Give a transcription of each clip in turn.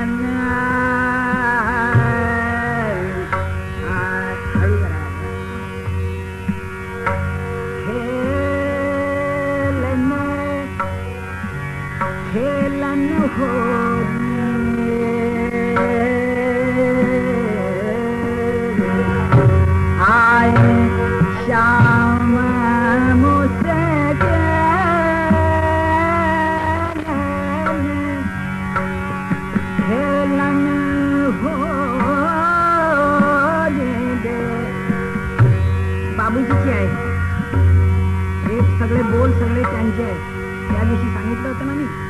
I'm सगळे बोल सगळे त्यांचे आहेत. त्या दिवशी सांगितलं होतं ना मी.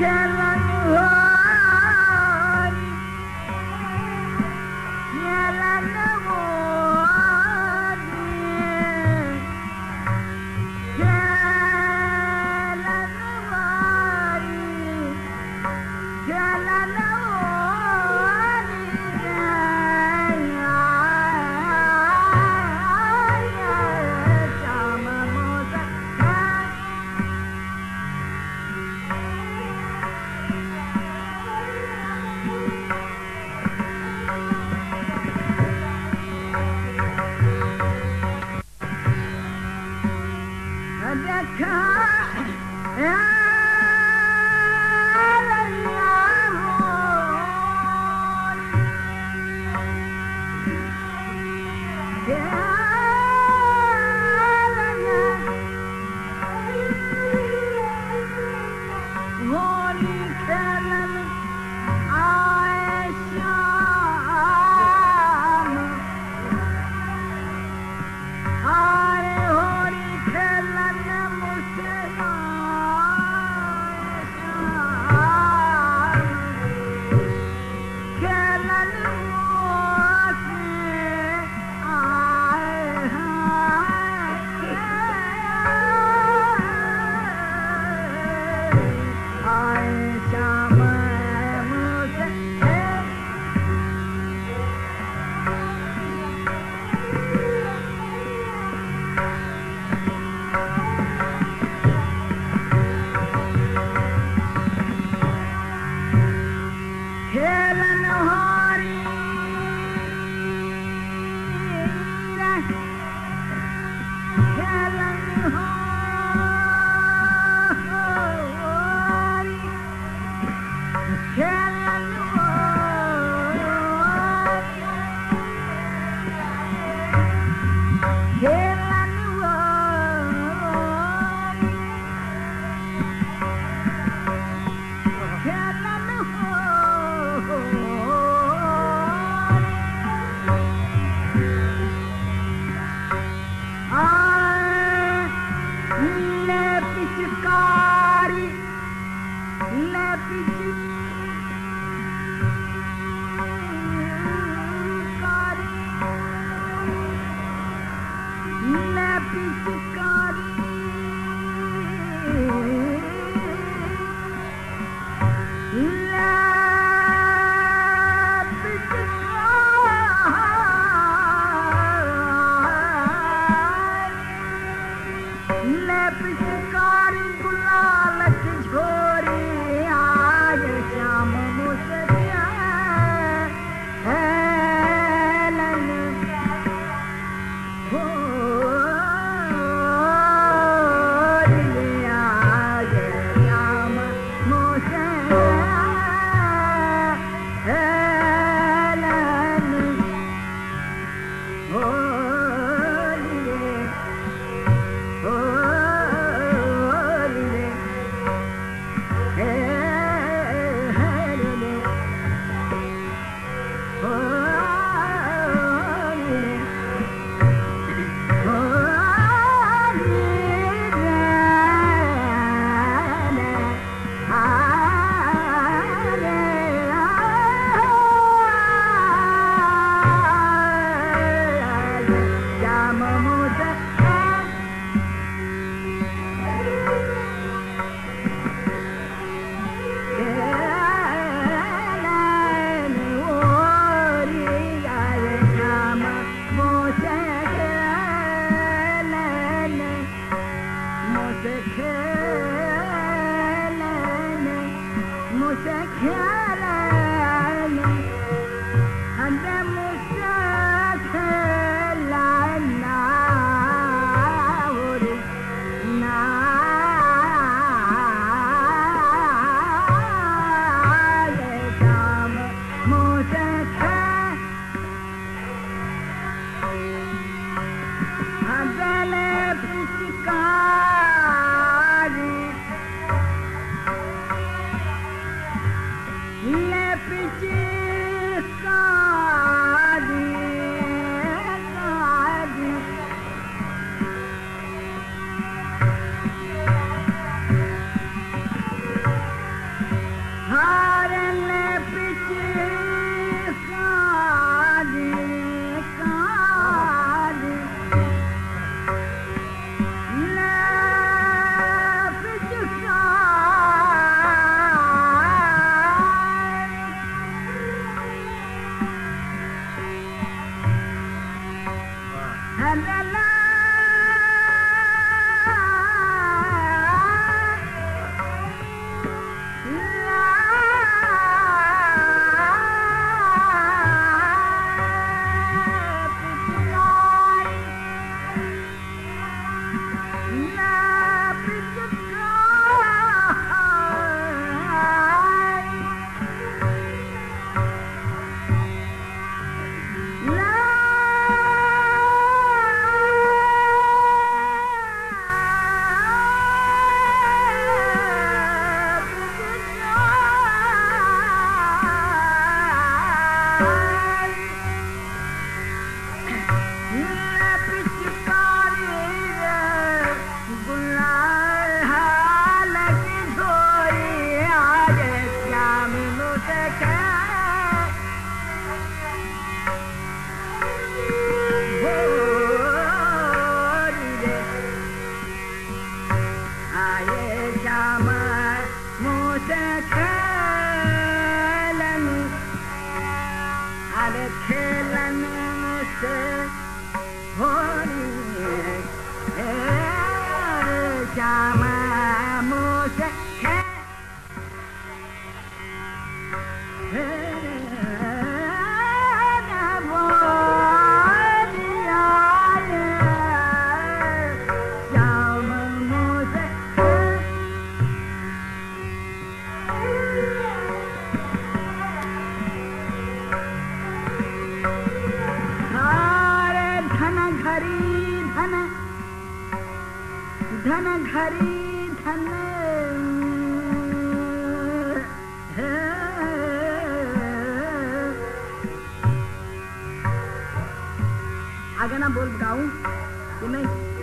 Yeah.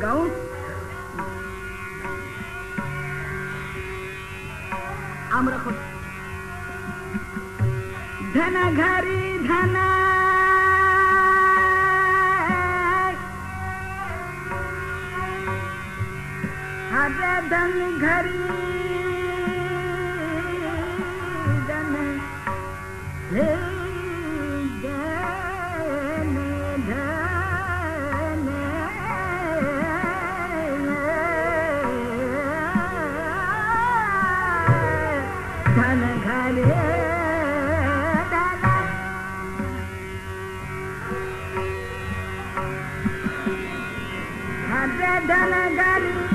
go? আমরা ধনা ঘারি ধনা হরে ধন Dana Galu